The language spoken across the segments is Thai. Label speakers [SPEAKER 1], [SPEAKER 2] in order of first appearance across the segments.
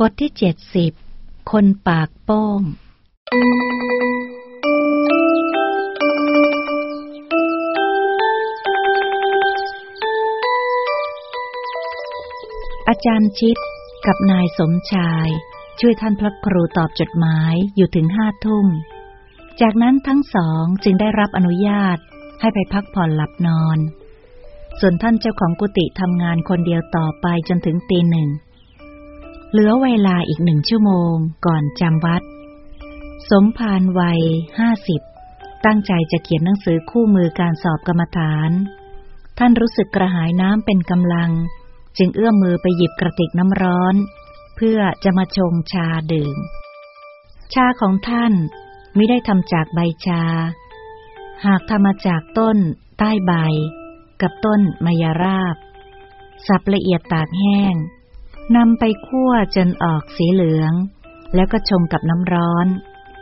[SPEAKER 1] บทที่เจ็ดสิบ คนปากโป้ง อาจารย์ชิดกับนายสมชาย ช่วยท่านพระครูตอบจดหมายอยู่ถึงห้าทุ่ม จากนั้นทั้งสองจึงได้รับอนุญาตให้ไปพักผ่อนหลับนอน ส่วนท่านเจ้าของกุฏิทำงานคนเดียวต่อไปจนถึงตีหนึ่ง เหลือเวลาอีกหนึ่งชั่วโมงก่อนจำวัด สมภารวัยห้าสิบตั้งใจจะเขียนหนังสือคู่มือการสอบกรรมฐาน ท่านรู้สึกกระหายน้ำเป็นกำลัง จึงเอื้อมมือไปหยิบกระติกน้ำร้อน เพื่อจะมาชงชาดื่ม ชาของท่านไม่ได้ทำจากใบชา หากทำมาจากต้น ใต้ใบ กับต้นมายาราบ สับละเอียดตากแห้ง นำไปคั่วจนออกสีเหลือง แล้วก็ชงกับน้ำร้อน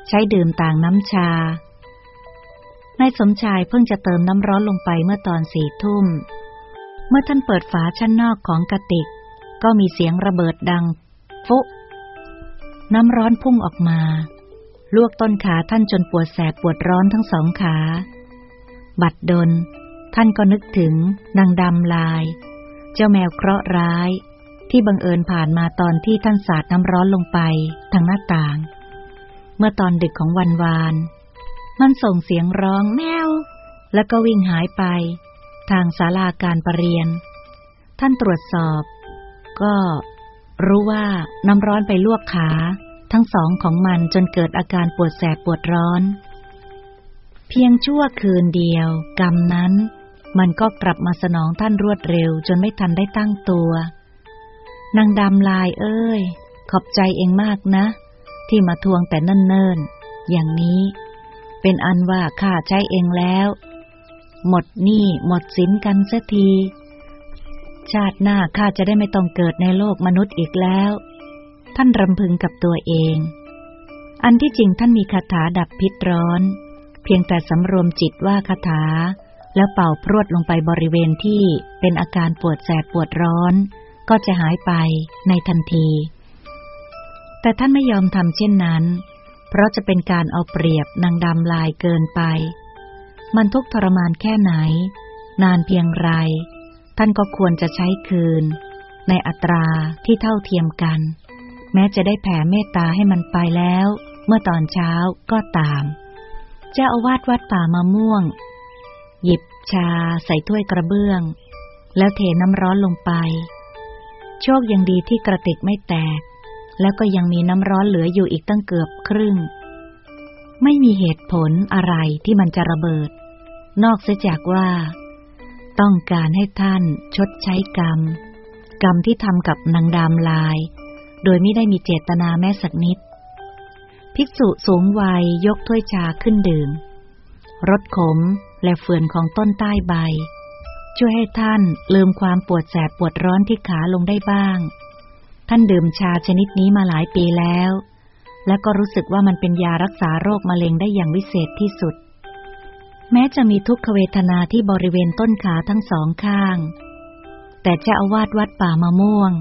[SPEAKER 1] ใช้ดื่มต่างน้ำชานายสมชายเพิ่งจะเติมน้ำร้อนลงไปเมื่อตอนสี่ทุ่ม เมื่อท่านเปิดฝาชั้นนอกของกระติก ก็มีเสียงระเบิดดัง ฟุน้ำร้อนพุ่งออกมา ลวกต้นขาท่านจนปวดแสบปวดร้อนทั้งสองขา บัดดล ท่านก็นึกถึงนางดำลาย เจ้าแมวเคราะห์ร้าย ที่บังเอิญผ่านมาตอนที่ท่านสาดน้ำร้อนลงไปทางหน้าต่าง เมื่อตอนดึกของวันวาน มันส่งเสียงร้องแมว แล้วก็วิ่งหายไป ทางศาลาการประเรียน ท่านตรวจสอบ ก็รู้ว่าน้ำร้อนไปลวกขา ทั้งสองของมันจนเกิดอาการปวดแสบปวดร้อน เพียงชั่วคืนเดียว กรรมนั้น มันก็กลับมาสนองท่านรวดเร็วจนไม่ทันได้ตั้งตัว นางดำลายเอ้ย ขอบใจเองมากนะ ที่มาทวงแต่เนิ่นๆ อย่างนี้ เป็นอันว่าข้าใช้เองแล้ว หมดหนี้หมดสินกันเสียที ชาติหน้าข้าจะได้ไม่ต้องเกิดในโลกมนุษย์อีกแล้ว ท่านรำพึงกับตัวเอง อันที่จริงท่านมีคาถาดับพิษร้อน เพียงแต่สำรวมจิตว่าคาถา แล้วเป่าพรวดลงไปบริเวณที่เป็นอาการปวดแสบปวดร้อน ก็จะหายไปในทันที แต่ท่านไม่ยอมทำเช่นนั้น เพราะจะเป็นการเอาเปรียบนางดำลายเกินไป มันทุกทรมานแค่ไหน นานเพียงไร ท่านก็ควรจะใช้คืน ในอัตราที่เท่าเทียมกัน แม้จะได้แผ่เมตตาให้มันไปแล้ว เมื่อตอนเช้าก็ตาม เจ้าอาวาสวัดป่ามะม่วง หยิบชาใส่ถ้วยกระเบื้องแล้วเทน้ำร้อนลงไป โชคยังดีที่กระติกไม่แตก แล้วก็ยังมีน้ำร้อนเหลืออยู่อีกตั้งเกือบครึ่ง ไม่มีเหตุผลอะไรที่มันจะระเบิด นอกเสียจากว่า ต้องการให้ท่านชดใช้กรรม กรรมที่ทำกับนางดามลาย โดยไม่ได้มีเจตนาแม้สักนิด ภิกษุสูงวัยยกถ้วยชาขึ้นดื่มรสขมและเฟื่อนของต้นใต้ใบ ช่วยให้ท่านลืมความปวดแสบปวดร้อนที่ขาลงได้บ้าง ท่านดื่มชาชนิดนี้มาหลายปีแล้ว และก็รู้สึกว่ามันเป็นยารักษาโรคมะเร็งได้อย่างวิเศษที่สุด แม้จะมีทุกขเวทนาที่บริเวณต้นขาทั้งสองข้าง แต่เจ้าอาวาสวัดป่ามะม่วง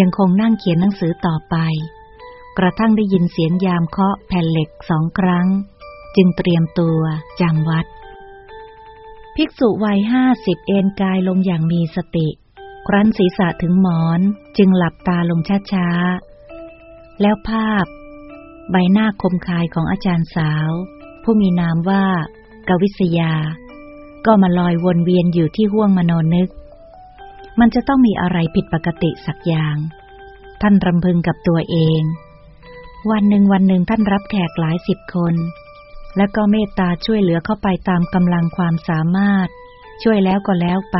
[SPEAKER 1] ยังคงนั่งเขียนหนังสือต่อไป กระทั่งได้ยินเสียงยามเคาะแผ่นเหล็กสองครั้ง จึงเตรียมตัวจำวัด ภิกษุวัยห้าสิบเอนกายลงอย่างมีสติ ครั้นศีรษะถึงหมอนจึงหลับตาลงช้าๆ แล้วภาพ ใบหน้าคมคายของอาจารย์สาว ผู้มีนามว่ากวิษยา ก็มาลอยวนเวียนอยู่ที่ห้วงมโนนึก มันจะต้องมีอะไรผิดปกติสักอย่าง ท่านรำพึงกับตัวเอง วันหนึ่งวันหนึ่งท่านรับแขกหลายสิบคน แล้วก็เมตตาช่วยเหลือเข้าไปตามกำลังความสามารถ ช่วยแล้วก็แล้วไป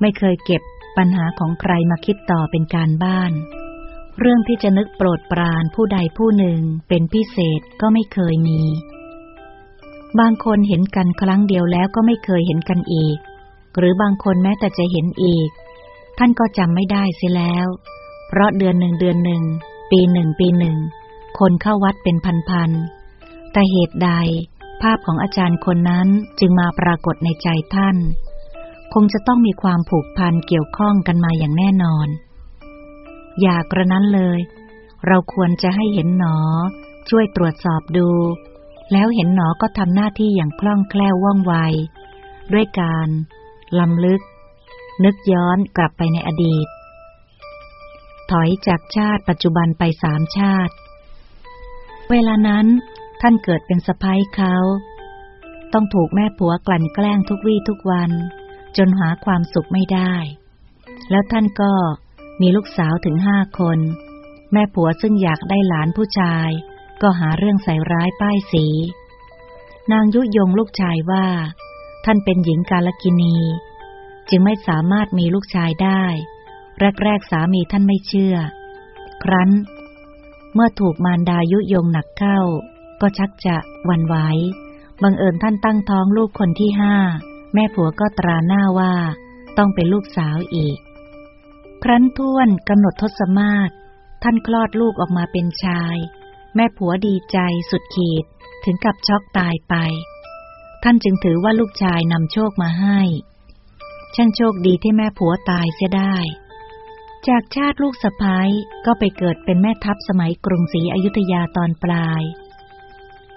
[SPEAKER 1] ไม่เคยเก็บปัญหาของใครมาคิดต่อเป็นการบ้าน เรื่องที่จะนึกโปรดปรานผู้ใดผู้หนึ่งเป็นพิเศษก็ไม่เคยมี บางคนเห็นกันครั้งเดียวแล้วก็ไม่เคยเห็นกันอีก หรือบางคนแม้แต่จะเห็นอีก ท่านก็จำไม่ได้เสียแล้ว เพราะเดือนหนึ่งเดือนหนึ่ง ปีหนึ่งปีหนึ่ง คนเข้าวัดเป็นพันๆ แต่เหตุใด ภาพของอาจารย์คนนั้นจึงมาปรากฏในใจท่าน คงจะต้องมีความผูกพันเกี่ยวข้องกันมาอย่างแน่นอน อย่ากระนั้นเลย เราควรจะให้เห็นหนอ ช่วยตรวจสอบดู แล้วเห็นหนอก็ทำหน้าที่อย่างคล่องแคล่วว่องไว ด้วยการลำลึก นึกย้อนกลับไปในอดีต ถอยจากชาติปัจจุบันไปสามชาติ เวลานั้น ท่านเกิดเป็นสะพ้ายเขา ต้องถูกแม่ผัวกลั่นแกล้งทุกวี่ทุกวัน จนหาความสุขไม่ได้ แล้วท่านก็มีลูกสาวถึงห้าคน แม่ผัวซึ่งอยากได้หลานผู้ชาย ก็หาเรื่องใส่ร้ายป้ายสี นางยุยงลูกชายว่า ท่านเป็นหญิงกาลกินี จึงไม่สามารถมีลูกชายได้ แรกๆสามีท่านไม่เชื่อ ครั้น เมื่อถูกมารดายุยงหนักเข้า ก็ชักจะวันไหวบังเอิญท่านตั้งท้องลูกคนที่ห้า แม่ผัวก็ตราหน้าว่า ต้องเป็นลูกสาวอีก ครั้นท่วนกำหนดทศมาศท่านคลอดลูกออกมาเป็นชาย แม่ผัวดีใจสุดขีด ถึงกับช็อกตายไป ท่านจึงถือว่าลูกชายนำโชคมาให้ช่างโชคดีที่แม่ผัวตายเสียได้ จากชาติลูกสะพ้ายก็ไปเกิดเป็นแม่ทัพสมัยกรุงศรีอยุธยาตอนปลาย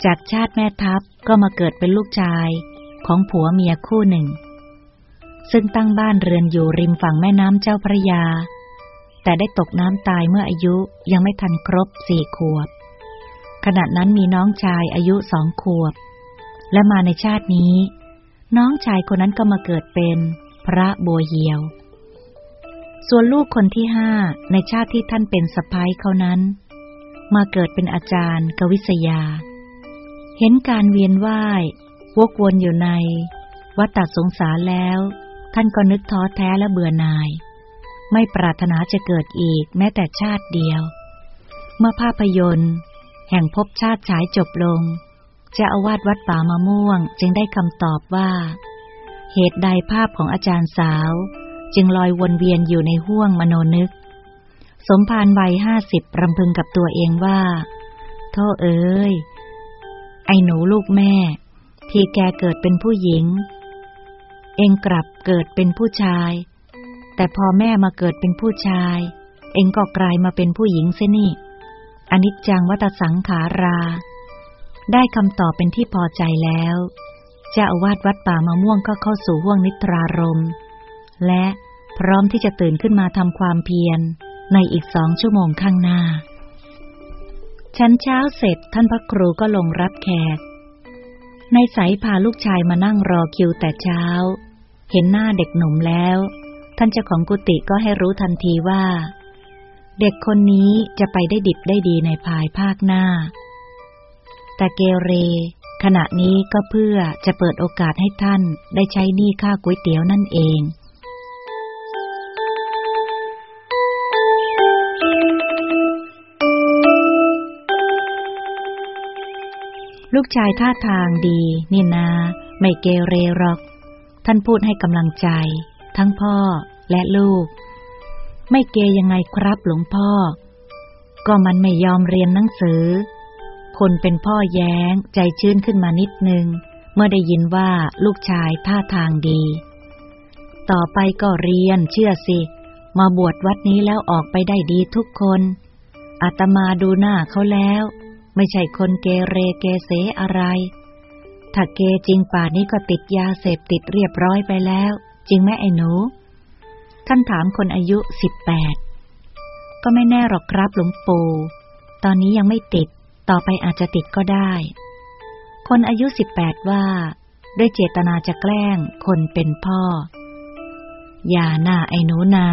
[SPEAKER 1] จากชาติแม่ทัพก็มาเกิดเป็นลูกชายของผัวเมียคู่หนึ่ง ซึ่งตั้งบ้านเรือนอยู่ริมฝั่งแม่น้ำเจ้าพระยา แต่ได้ตกน้ำตายเมื่ออายุยังไม่ทันครบสี่ขวบ ขณะนั้นมีน้องชายอายุสองขวบ และมาในชาตินี้ น้องชายคนนั้นก็มาเกิดเป็นพระบัวเหียว ส่วนลูกคนที่ห้าในชาติที่ท่านเป็นสะพ้ายเขานั้น มาเกิดเป็นอาจารย์กวิษยา เห็นการเวียนว่าย วกวนอยู่ใน วัฏสงสารแล้ว ท่านก็นึกท้อแท้และเบื่อหน่าย ไม่ปรารถนาจะเกิดอีกแม้แต่ชาติเดียว เมื่อภาพยนตร์ แห่งภพชาติฉายจบลงเจ้าอาวาสวัดป่ามะม่วง จึงได้คำตอบว่า เหตุใดภาพของอาจารย์สาว จึงลอยวนเวียนอยู่ในห้วงมโนนึก สมภารวัยห้าสิบรำพึงกับตัวเองว่า โทษเอ้ย ไอ้หนูลูกแม่ ที่แกเกิดเป็นผู้หญิง เองกลับเกิดเป็นผู้ชาย แต่พอแม่มาเกิดเป็นผู้ชาย เองก็กลายมาเป็นผู้หญิงเสนี่อนิจจังวัตสังขารา ได้คำตอบเป็นที่พอใจแล้วเจ้าอาวาสวัดป่ามะม่วงก็เข้าสู่ห่วงนิทรารมและพร้อมที่จะตื่นขึ้นมาทำความเพียรในอีกสองชั่วโมงข้างหน้า ชั้นเช้าเสร็จท่านพระครูก็ลงรับแขก ในสายพาลูกชายมานั่งรอคิวแต่เช้า เห็นหน้าเด็กหนุ่มแล้ว ท่านเจ้าของกุฏิก็ให้รู้ทันทีว่า เด็กคนนี้จะไปได้ดิบได้ดีในภายภาคหน้า แต่เกเร ขณะนี้ก็เพื่อจะเปิดโอกาสให้ท่านได้ใช้หนี้ค่าก๋วยเตี๋ยวนั่นเอง ลูกชายท่าทางดี นี่นา ไม่เกเรหรอก ท่านพูดให้กำลังใจ ทั้งพ่อและลูก ไม่เกยังไงครับหลวงพ่อ ก็มันไม่ยอมเรียนหนังสือ คนเป็นพ่อแย้งใจชื้นขึ้นมานิดนึง เมื่อได้ยินว่าลูกชายท่าทางดี ต่อไปก็เรียนเชื่อสิ มาบวชวัดนี้แล้วออกไปได้ดีทุกคนอาตมาดูหน้าเขาแล้ว ไม่ใช่คนเกเรเกเสอะไร ถ้าเกจริงป่านี้ก็ติดยาเสพติดเรียบร้อยไปแล้ว จริงไหมไอ้หนู ท่านถามคนอายุสิบแปด ก็ไม่แน่หรอกครับหลวงปู่ตอนนี้ยังไม่ติด ต่อไปอาจจะติดก็ได้ คนอายุสิบแปดว่า ด้วยเจตนาจะแกล้งคนเป็นพ่อ อย่าหน้าไอ้หนูนา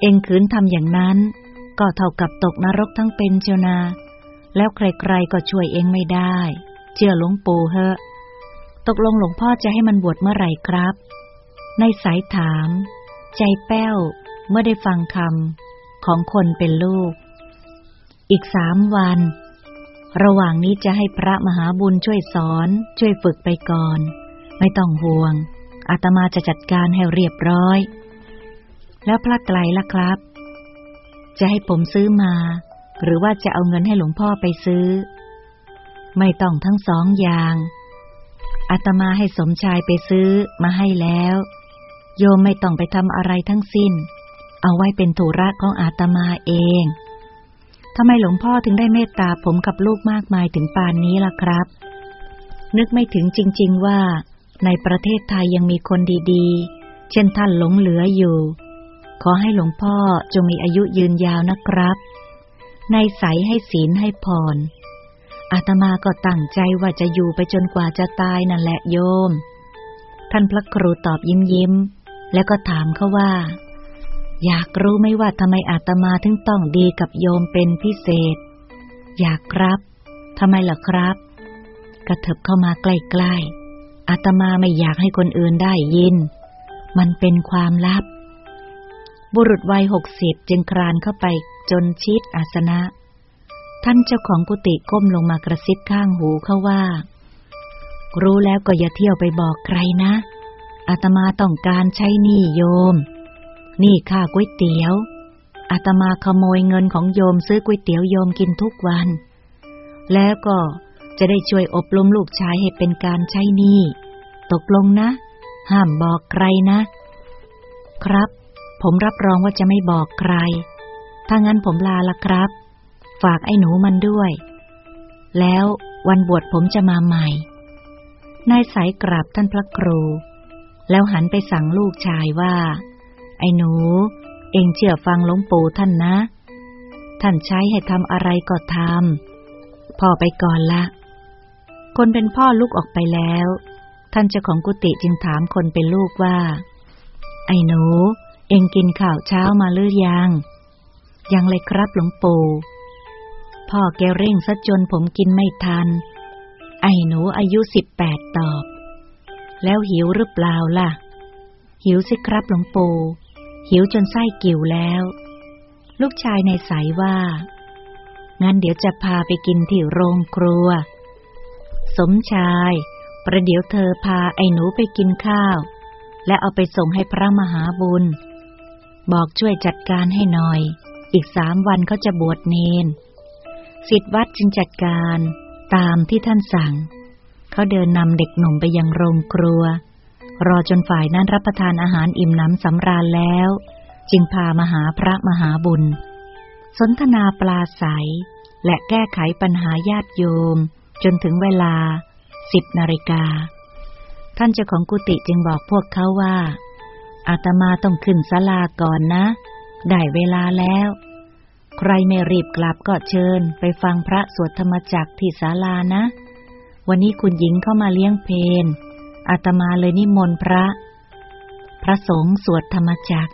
[SPEAKER 1] เองขืนทำอย่างนั้น ก็เท่ากับตกนรกทั้งเป็นเชียวนา แล้วใครๆก็ช่วยเองไม่ได้ เชื่อหลวงปู่เฮอะ ตกลงหลวงพ่อจะให้มันบวชเมื่อไหร่ครับ ในสายถาม ใจแป้ว เมื่อได้ฟังคำของคนเป็นลูก อีกสามวัน ระหว่างนี้จะให้พระมหาบุญช่วยสอน ช่วยฝึกไปก่อน ไม่ต้องห่วง อาตมาจะจัดการให้เรียบร้อย แล้วพระไกลล่ะครับ จะให้ผมซื้อมา หรือว่าจะเอาเงินให้หลวงพ่อไปซื้อ ไม่ต้องทั้งสองอย่างอาตมาให้สมชายไปซื้อมาให้แล้ว โยมไม่ต้องไปทำอะไรทั้งสิ้น เอาไว้เป็นธุระของอาตมาเองทำไมหลวงพ่อถึงได้เมตตาผมกับลูกมากมายถึงปานนี้ล่ะครับ นึกไม่ถึงจริง ๆว่า ในประเทศไทยยังมีคนดีๆ เช่นท่านหลงเหลืออยู่ ขอให้หลวงพ่อจงมีอายุยืนยาวนะครับ ในใสให้ศีลให้พร อาตมาก็ตั้งใจว่าจะอยู่ไปจนกว่าจะตายนั่นแหละโยม ท่านพระครูตอบยิ้มยิ้ม แล้วก็ถามเขาว่า อยากรู้ไหมว่าทำไมอาตมาถึงต้องดีกับโยมเป็นพิเศษ อยากครับ ทำไมล่ะครับ กระเถิบเข้ามาใกล้ๆ อาตมาไม่อยากให้คนอื่นได้ยิน มันเป็นความลับบุรุษวัยหกสิบจึงครานเข้าไป จนชิดอาสนะ ท่านเจ้าของกุฏิก้มลงมากระซิบข้างหูเขาว่า รู้แล้วก็อย่าเที่ยวไปบอกใครนะอาตมาต้องการใช้หนี้โยม นี่ค่าก๋วยเตี๋ยวอาตมาขโมยเงินของโยมซื้อก๋วยเตี๋ยวโยมกินทุกวัน แล้วก็จะได้ช่วยอบรมลูกชายให้เป็นการใช้หนี้ตกลงนะ ห้ามบอกใครนะ ครับ ผมรับรองว่าจะไม่บอกใคร ถ้างั้นผมลาละครับ ฝากไอ้หนูมันด้วย แล้ววันบวชผมจะมาใหม่ นายสายกราบท่านพระครู แล้วหันไปสั่งลูกชายว่า ไอ้หนู เองเชื่อฟังหลวงปู่ท่านนะ ท่านใช้ให้ทำอะไรก็ทำ พ่อไปก่อนละ คนเป็นพ่อลุกออกไปแล้ว ท่านเจ้าของกุฏิจึงถามคนเป็นลูกว่า ไอ้หนู เองกินข้าวเช้ามาหรือยัง ยังเลยครับหลวงปู่พ่อแกเร่งซะจนผมกินไม่ทัน ไอ้หนูอายุสิบแปดตอบ แล้วหิวหรือเปล่าล่ะ หิวสิครับหลวงปู่หิวจนไส้กิ่วแล้ว ลูกชายในสายว่า งั้นเดี๋ยวจะพาไปกินที่โรงครัว สมชาย ประเดี๋ยวเธอพาไอ้หนูไปกินข้าว และเอาไปส่งให้พระมหาบุญ บอกช่วยจัดการให้หน่อย อีกสามวันเขาจะบวชเนนสิทธวัดจึงจัดการตามที่ท่านสั่ง เขาเดินนำเด็กหนุ่มไปยังโรงครัว รอจนฝ่ายนั้นรับประทานอาหารอิ่มน้ำสำราญแล้ว จึงพามาหาพระมหาบุญ สนทนาปลาใสและแก้ไขปัญหาญาติโยม จนถึงเวลาสิบนาฬิกา ท่านเจ้าของกุฏิจึงบอกพวกเขาว่าอาตมาต้องขึ้นศาลาก่อนนะ ได้เวลาแล้ว ใครไม่รีบกลับก็เชิญไปฟังพระสวดธรรมจักที่ศาลานะ วันนี้คุณหญิงเข้ามาเลี้ยงเพนอาตมาเลยนิมนต์พระ พระสงฆ์สวดธรรมจัก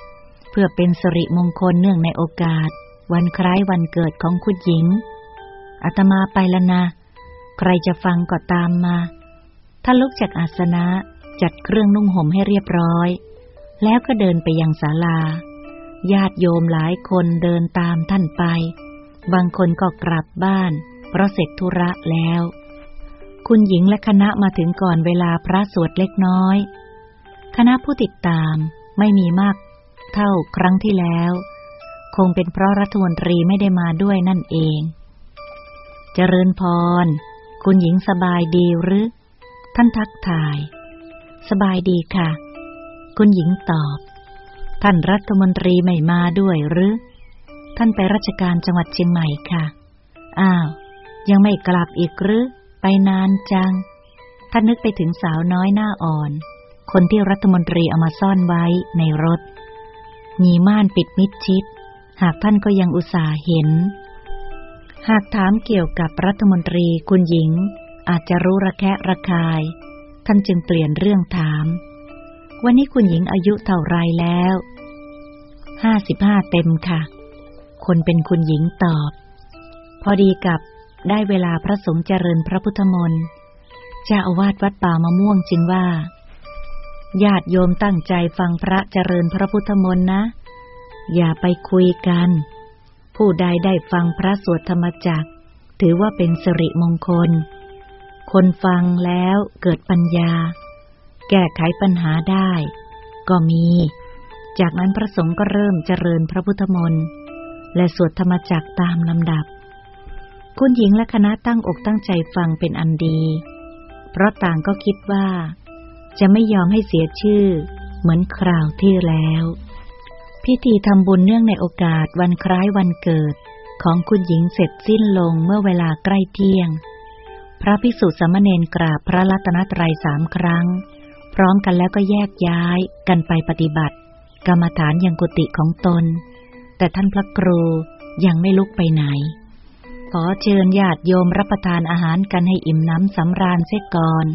[SPEAKER 1] เพื่อเป็นสิริมงคลเนื่องในโอกาส วันคล้ายวันเกิดของคุณหญิงอาตมาไปแล้วนะใครจะฟังก็ตามมาท่านลุกจากอาสนะจัดเครื่องนุ่งห่มให้เรียบร้อย แล้วก็เดินไปยังศาลา ญาติโยมหลายคนเดินตามท่านไป บางคนก็กลับบ้าน เพราะเสร็จธุระแล้ว คุณหญิงและคณะมาถึงก่อนเวลาพระสวดเล็กน้อย คณะผู้ติดตามไม่มีมาก เท่าครั้งที่แล้ว คงเป็นเพราะรัฐมนตรีไม่ได้มาด้วยนั่นเอง เจริญพร คุณหญิงสบายดีหรือ ท่านทักทาย สบายดีค่ะ คุณหญิงตอบ ท่านรัฐมนตรีไม่มาด้วยหรือ ท่านไปราชการจังหวัดเชียงใหม่ค่ะ อ้าว ยังไม่กลับอีกหรือ ไปนานจัง ท่านนึกไปถึงสาวน้อยหน้าอ่อน คนที่รัฐมนตรีเอามาซ่อนไว้ในรถ มีม่านปิดมิดชิด หากท่านก็ยังอุตส่าห์เห็น หากถามเกี่ยวกับรัฐมนตรีคุณหญิง อาจจะรู้ระแคะระคาย ท่านจึงเปลี่ยนเรื่องถาม วันนี้คุณหญิงอายุเท่าไรแล้ว ห้าสิบห้าเต็มค่ะ คนเป็นคุณหญิงตอบ พอดีกับได้เวลาพระสงฆ์เจริญพระพุทธมนต์เจ้าอาวาสวัดป่ามะม่วงจึงว่า ญาติโยมตั้งใจฟังพระเจริญพระพุทธมนต์นะ อย่าไปคุยกัน ผู้ใดได้ฟังพระสวดธรรมจักรถือว่าเป็นสิริมงคล คนฟังแล้วเกิดปัญญา แก้ไขปัญหาได้ ก็มี จากนั้นพระสงฆ์ก็เริ่มเจริญพระพุทธมนต์และสวดธรรมจักตามลำดับ คุณหญิงและคณะตั้งอกตั้งใจฟังเป็นอันดี เพราะต่างก็คิดว่า จะไม่ยอมให้เสียชื่อ เหมือนคราวที่แล้ว พิธีทำบุญเนื่องในโอกาสวันคล้ายวันเกิดของคุณหญิงเสร็จสิ้นลงเมื่อเวลาใกล้เที่ยง พระภิกษุสามเณรกราบพระรัตนตรัยสามครั้ง ร้อมกันแล้วก็แยกย้ายกันไปปฏิบัติ กรรมฐานยังกุฏิของตน แต่ท่านพระครูยังไม่ลุกไปไหน ขอเชิญญาติโยมรับประทานอาหารกันให้อิ่มน้ำสำราญเสียก่อน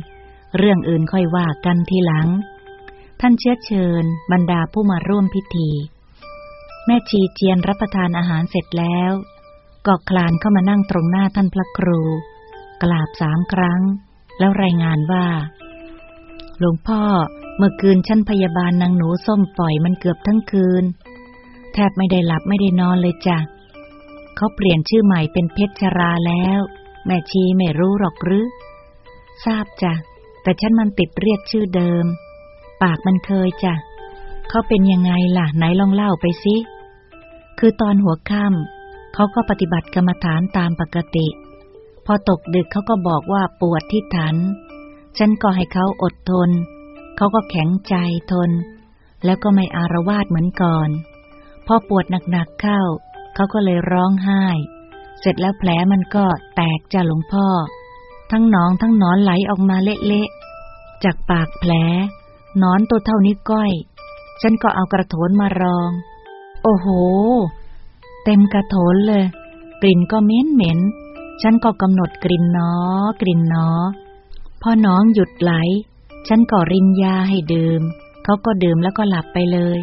[SPEAKER 1] เรื่องอื่นค่อยว่ากันทีหลัง ท่านเชื้อเชิญบรรดาผู้มาร่วมพิธี แม่ชีเจียนรับประทานอาหารเสร็จแล้วก็คลานเข้ามานั่งตรงหน้าท่านพระครู กราบสามครั้ง แล้วรายงานว่า หลวงพ่อ เมื่อคืนชั้นพยาบาลนางหนูส้มปล่อยมันเกือบทั้งคืน แทบไม่ได้หลับไม่ได้นอนเลยจ้ะเขาเปลี่ยนชื่อใหม่เป็นเพชรชราแล้ว แม่ชีไม่รู้หรอกหรือ ทราบจ้ะ แต่ฉันมันติดเรียกชื่อเดิม ปากมันเคยจ้ะเขาเป็นยังไงล่ะ ไหนลองเล่าไปสิคือตอนหัวค่ำเขาก็ปฏิบัติกรรมฐานตามปกติ พอตกดึกเขาก็บอกว่าปวดที่ฐาน ฉันก็ให้เขาอดทน เขาก็แข็งใจทน แล้วก็ไม่อารวาสเหมือนก่อน พอปวดหนักๆเข้า เขาก็เลยร้องไห้ เสร็จแล้วแผลมันก็แตกจ้าหลวงพ่อ ทั้งหนองทั้งนอนไหลออกมาเละๆ จากปากแผลนอนตัวเท่านี้ก้อย ฉันก็เอากระโถนมารอง โอ้โห เต็มกระโถนเลย กลิ่นก็เหม็นเหม็น ฉันก็กำหนดกลิ่นเนอกลิ่นเนอ พอน้องหยุดไหล ฉันก็รินยาให้ดื่ม เขาก็ดื่มแล้วก็หลับไปเลย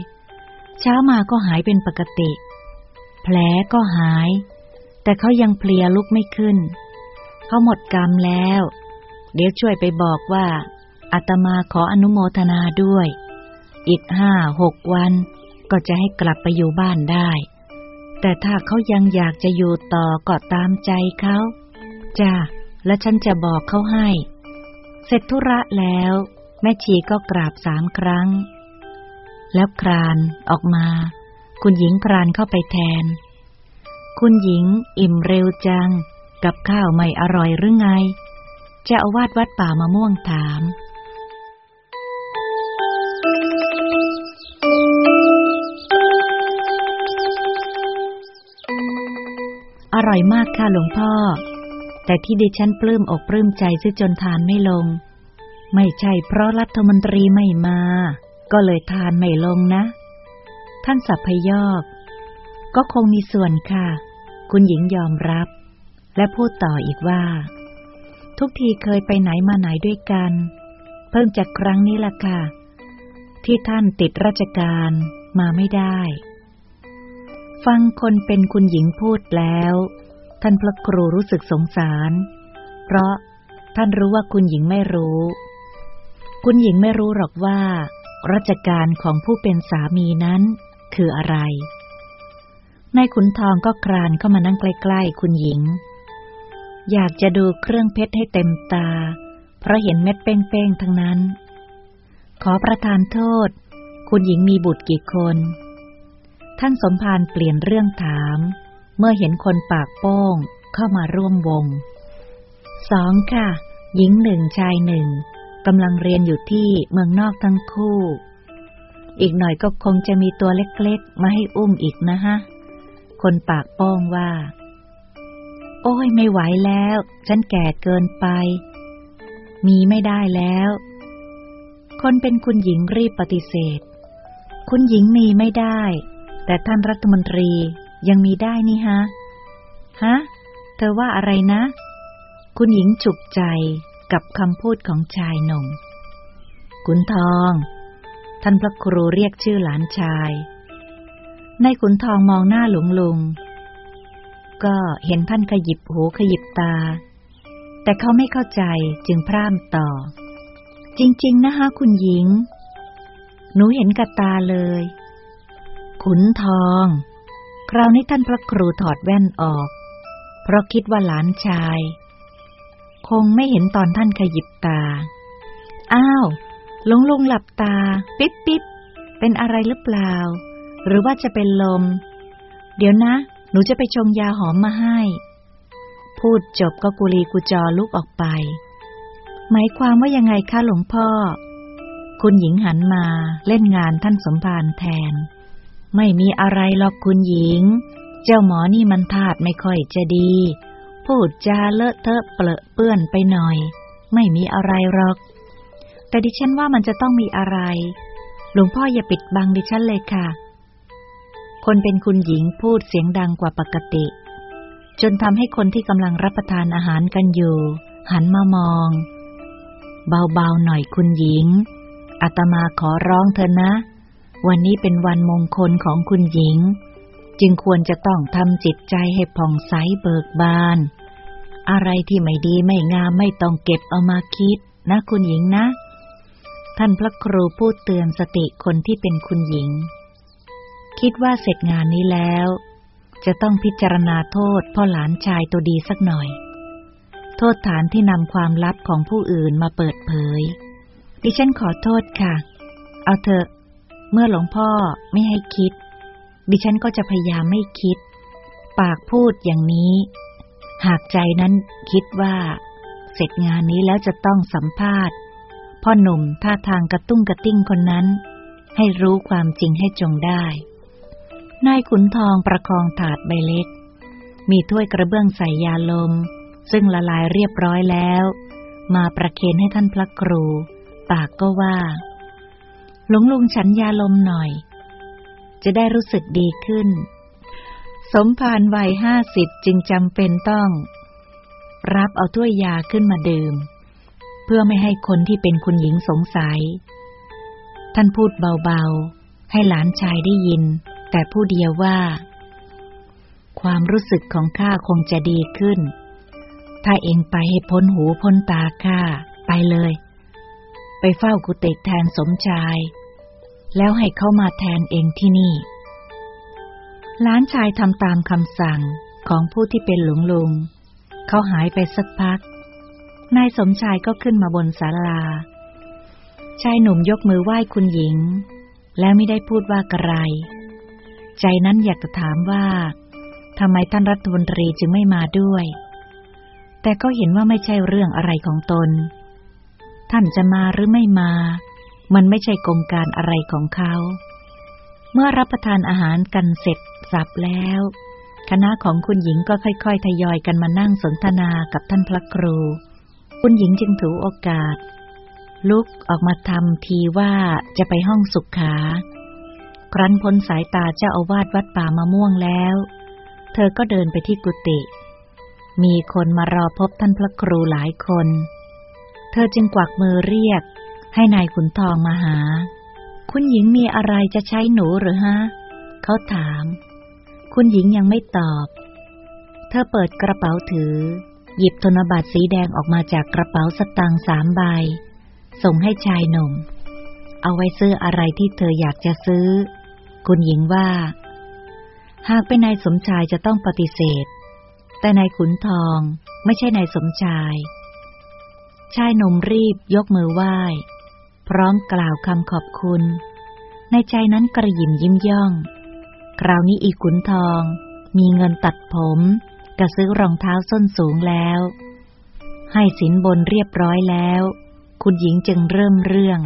[SPEAKER 1] เช้ามาก็หายเป็นปกติ แผลก็หาย แต่เขายังเพลียลุกไม่ขึ้น เขาหมดกรรมแล้ว เดี๋ยวช่วยไปบอกว่าอาตมาขออนุโมทนาด้วย อีกห้าหกวันก็จะให้กลับไปอยู่บ้านได้ แต่ถ้าเขายังอยากจะอยู่ต่อก็ตามใจเขา จ้า และฉันจะบอกเขาให้ เสร็จธุระแล้ว แม่ชีก็กราบสามครั้ง แล้วครานออกมา คุณหญิงครานเข้าไปแทน คุณหญิงอิ่มเร็วจัง กับข้าวไม่อร่อยหรือไง จะอาวาดวัดป่ามะม่วงถามอร่อยมากค่ะหลวงพ่อ แต่ที่ดิฉันปลื้มอกปลื้มใจซะจนทานไม่ลง ไม่ใช่เพราะรัฐมนตรีไม่มา ก็เลยทานไม่ลงนะ ท่านสัพพยอกก็คงมีส่วนค่ะ คุณหญิงยอมรับ และพูดต่ออีกว่า ทุกทีเคยไปไหนมาไหนด้วยกัน เพิ่งจากครั้งนี้ล่ะค่ะ ที่ท่านติดราชการมาไม่ได้ ฟังคนเป็นคุณหญิงพูดแล้ว ท่านพระครูรู้สึกสงสาร เพราะท่านรู้ว่าคุณหญิงไม่รู้ คุณหญิงไม่รู้หรอกว่าราชการของผู้เป็นสามีนั้นคืออะไร นายขุนทองก็ครานเข้ามานั่งใกล้ๆ คุณหญิง อยากจะดูเครื่องเพชรให้เต็มตา เพราะเห็นเม็ดเป้งๆ ทั้งนั้น ขอประทานโทษ คุณหญิงมีบุตรกี่คน ท่านสมภารเปลี่ยนเรื่องถาม เมื่อเห็นคนปากโป้งเข้ามาร่วมวงสองค่ะ หญิงหนึ่งชายหนึ่งกำลังเรียนอยู่ที่เมืองนอกทั้งคู่ อีกหน่อยก็คงจะมีตัวเล็กๆ มาให้อุ้มอีกนะฮะ คนปากโป้งว่า โอ้ยไม่ไหวแล้ว ฉันแก่เกินไป มีไม่ได้แล้ว คนเป็นคุณหญิงรีบปฏิเสธ คุณหญิงมีไม่ได้ แต่ท่านรัฐมนตรี ยังมีได้นี่ฮะ ฮะ เธอว่าอะไรนะ คุณหญิงฉุกใจกับคำพูดของชายหนุ่มขุนทอง ท่านพระครูเรียกชื่อหลานชาย ในขุนทองมองหน้าหลวงลุง ก็เห็นท่านขยิบหูขยิบตา แต่เขาไม่เข้าใจจึงพร่ำต่อ จริง ๆ นะคะคุณหญิง หนูเห็นกับตาเลย ขุนทอง คราวนี้ท่านพระครูถอดแว่นออก เพราะคิดว่าหลานชาย คงไม่เห็นตอนท่านขยิบตา อ้าวลงลงหลับตา ปิ๊บปิ๊บเป็นอะไรหรือเปล่า หรือว่าจะเป็นลม เดี๋ยวนะ หนูจะไปชงยาหอมมาให้ พูดจบก็กุลีกุจอลุกออกไป หมายความว่ายังไงคะหลวงพ่อ คุณหญิงหันมาเล่นงานท่านสมภารแทน ไม่มีอะไรหรอกคุณหญิง เจ้าหมอนี่มันทาดไม่ค่อยจะดี พูดจาเลอะเทอะเปลอะเปื้อนไปหน่อย ไม่มีอะไรหรอก แต่ดิฉันว่ามันจะต้องมีอะไร หลวงพ่ออย่าปิดบังดิฉันเลยค่ะ คนเป็นคุณหญิงพูดเสียงดังกว่าปกติ จนทำให้คนที่กำลังรับประทานอาหารกันอยู่ หันมามอง เบาๆหน่อยคุณหญิงอาตมาขอร้องเธอนะ วันนี้เป็นวันมงคลของคุณหญิง จึงควรจะต้องทำจิตใจให้ผ่องใสเบิกบาน อะไรที่ไม่ดีไม่งามไม่ต้องเก็บเอามาคิดนะคุณหญิงนะ ท่านพระครูพูดเตือนสติคนที่เป็นคุณหญิง คิดว่าเสร็จงานนี้แล้ว จะต้องพิจารณาโทษพ่อหลานชายตัวดีสักหน่อย โทษฐานที่นำความลับของผู้อื่นมาเปิดเผย ดิฉันขอโทษค่ะ เอาเถอะ เมื่อหลวงพ่อไม่ให้คิด ดิฉันก็จะพยายามไม่คิด ปากพูดอย่างนี้ หากใจนั้นคิดว่า เสร็จงานนี้แล้วจะต้องสัมภาษณ์พ่อหนุ่มท่าทางกระตุ้งกระติ้งคนนั้น ให้รู้ความจริงให้จงได้ นายขุนทองประคองถาดใบเล็ก มีถ้วยกระเบื้องใส่ยาลม ซึ่งละลายเรียบร้อยแล้ว มาประเคนให้ท่านพระครู ปากก็ว่า หลวงลุงฉันยาลมหน่อย จะได้รู้สึกดีขึ้น สมภารวัยห้าสิบจึงจำเป็นต้อง รับเอาถ้วยยาขึ้นมาดื่ม เพื่อไม่ให้คนที่เป็นคุณหญิงสงสัย ท่านพูดเบาๆ ให้หลานชายได้ยิน แต่ผู้เดียวว่า ความรู้สึกของข้าคงจะดีขึ้น ถ้าเองไปให้พ้นหูพ้นตาข้าไปเลยไปเฝ้ากุฏิแทนสมชาย แล้วให้เขามาแทนเองที่นี่ล้านชายทำตามคำสั่งของผู้ที่เป็นหลวงลุง เขาหายไปสักพัก นายสมชายก็ขึ้นมาบนศาลา ชายหนุ่มยกมือไหว้คุณหญิง แล้วไม่ได้พูดว่ากระไร ใจนั้นอยากจะถามว่าทำไมท่านรัฐมนตรีจึงไม่มาด้วย แต่ก็เห็นว่าไม่ใช่เรื่องอะไรของตน ท่านจะมาหรือไม่มา มันไม่ใช่กงการอะไรของเขา เมื่อรับประทานอาหารกันเสร็จสับแล้ว คณะของคุณหญิงก็ค่อยๆ ทยอยกันมานั่งสนทนากับท่านพระครู คุณหญิงจึงถือโอกาส ลุกออกมาทำทีว่าจะไปห้องสุขขา ครั้นพ้นสายตาเจ้าอาวาสวัดป่ามะม่วงแล้ว เธอก็เดินไปที่กุฏิมีคนมารอพบท่านพระครูหลายคน เธอจึงกวักมือเรียก ให้นายขุนทองมาหา คุณหญิงมีอะไรจะใช้หนูหรือฮะ เขาถาม คุณหญิงยังไม่ตอบ เธอเปิดกระเป๋าถือ หยิบธนบัตรสีแดงออกมาจากกระเป๋าสตางค์สามใบ ส่งให้ชายหนุ่ม เอาไว้ซื้ออะไรที่เธออยากจะซื้อ คุณหญิงว่า หากเป็นนายสมชายจะต้องปฏิเสธ แต่นายขุนทองไม่ใช่นายสมชายชายหนุ่มรีบยกมือไหว้ พร้อมกล่าวคำขอบคุณ ในใจนั้นกระยิมยิ้มย่อง คราวนี้อีกุนทอง มีเงินตัดผมกระซื้อรองเท้าส้นสูงแล้ว ให้สินบนเรียบร้อยแล้ว คุณหญิงจึงเริ่มเรื่อง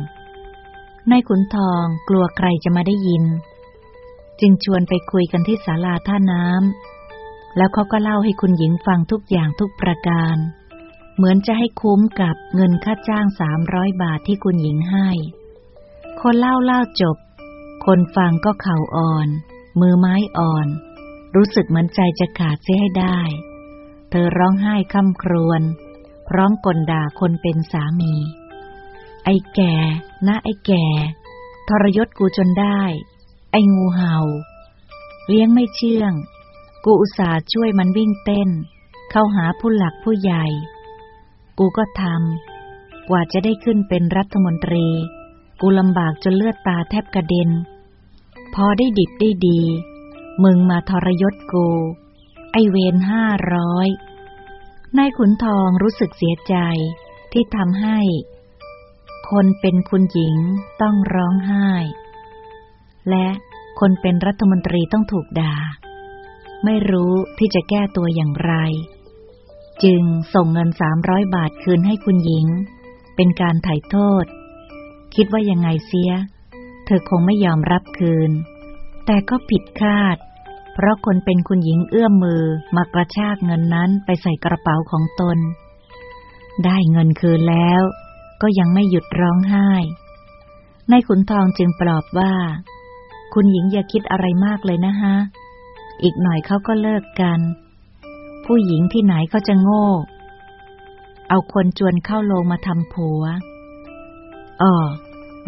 [SPEAKER 1] นายขุนทองกลัวใครจะมาได้ยิน จึงชวนไปคุยกันที่ศาลาท่าน้ำแล้วเขาก็เล่าให้คุณหญิงฟังทุกอย่างทุกประการ เหมือนจะให้คุ้มกับเงินค่าจ้างสามร้อยบาทที่คุณหญิงให้ คนเล่าเล่าจบ คนฟังก็เข่าอ่อน มือไม้อ่อน รู้สึกเหมือนใจจะขาดเสียให้ได้ เธอร้องไห้คำครวญพร้อมกลด่าคนเป็นสามี ไอ้แก่ นะไอ้แก่ ทรยศกูจนได้ ไอ้งูเห่า เลี้ยงไม่เชื่อง กูอุตส่าห์ช่วยมันวิ่งเต้น เข้าหาผู้หลักผู้ใหญ่ กูก็ทำ กว่าจะได้ขึ้นเป็นรัฐมนตรี กูลำบากจนเลือดตาแทบกระเด็น พอได้ดิบได้ดี มึงมาทรยศกู ไอเวนห้าร้อย นายขุนทองรู้สึกเสียใจที่ทำให้ คนเป็นคุณหญิงต้องร้องไห้ และคนเป็นรัฐมนตรีต้องถูกด่า ไม่รู้ที่จะแก้ตัวอย่างไร จึงส่งเงินสามร้อยบาทคืนให้คุณหญิง เป็นการไถ่โทษ คิดว่ายังไงเสีย เธอคงไม่ยอมรับคืน แต่ก็ผิดคาด เพราะคนเป็นคุณหญิงเอื้อมมือมากระชากเงินนั้นไปใส่กระเป๋าของตน ได้เงินคืนแล้ว ก็ยังไม่หยุดร้องไห้นายขุนทองจึงปลอบว่า คุณหญิงอย่าคิดอะไรมากเลยนะฮะ อีกหน่อยเขาก็เลิกกัน ผู้หญิงที่ไหนเขาจะโง่ เอาคนจวนเข้าโลงมาทำผัวอ๋อ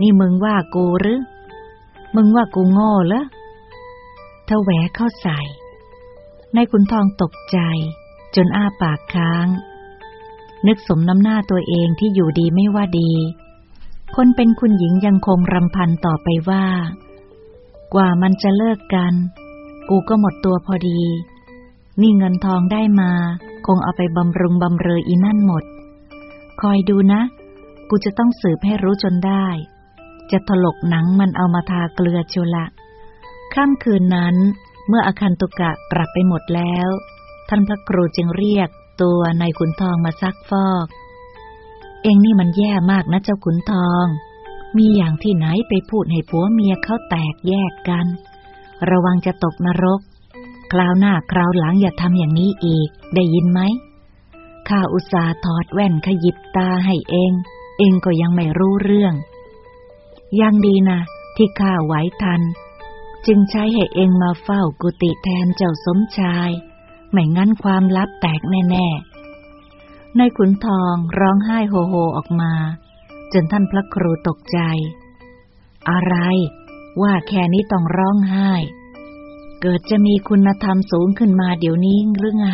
[SPEAKER 1] นี่มึงว่ากูหรือ มึงว่ากูโง่เหรอเธอแหวเข้าใส่ นายขุนทองตกใจ จนอ้าปากค้าง นึกสมน้ำหน้าตัวเองที่อยู่ดีไม่ว่าดี คนเป็นคุณหญิงยังคงรำพันต่อไปว่า กว่ามันจะเลิกกัน กูก็หมดตัวพอดี นี่เงินทองได้มา คงเอาไปบำรุงบำเรออีนั่นหมด คอยดูนะ กูจะต้องสืบให้รู้จนได้ จะถลกหนังมันเอามาทาเกลือจุละค่ำคืนนั้น เมื่ออาคันตุกะกลับไปหมดแล้ว ท่านพระครูจึงเรียกตัวนายขุนทองมาซักฟอก เองนี่มันแย่มากนะเจ้าขุนทอง มีอย่างที่ไหนไปพูดให้ผัวเมียเขาแตกแยกกัน ระวังจะตกนรก คราวหน้าคราวหลังอย่าทำอย่างนี้อีก ได้ยินไหมข้าอุตส่าห์ถอดแว่นขยิบตาให้เอง เองก็ยังไม่รู้เรื่อง ยังดีนะที่ข้าไหวทัน จึงใช้ให้เองมาเฝ้ากุฏิแทนเจ้าสมชาย ไม่งั้นความลับแตกแน่ๆ ในขุนทองร้องไห้โฮโฮออกมา จนท่านพระครูตกใจ อะไร ว่าแค่นี้ต้องร้องไห้ เกิดจะมีคุณธรรมสูงขึ้นมาเดี๋ยวนี้หรือไง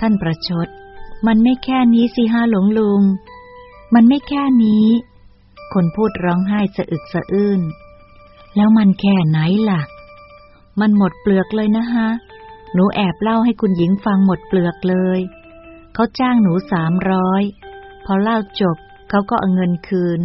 [SPEAKER 1] ท่านประชด มันไม่แค่นี้สิฮาหลวงลุง มันไม่แค่นี้ คนพูดร้องไห้สะอึกสะอื้น แล้วมันแค่ไหนล่ะ มันหมดเปลือกเลยนะฮะ หนูแอบเล่าให้คุณหญิงฟังหมดเปลือกเลย เขาจ้างหนูสามร้อย พอเล่าจบเขาก็เอาเงินคืน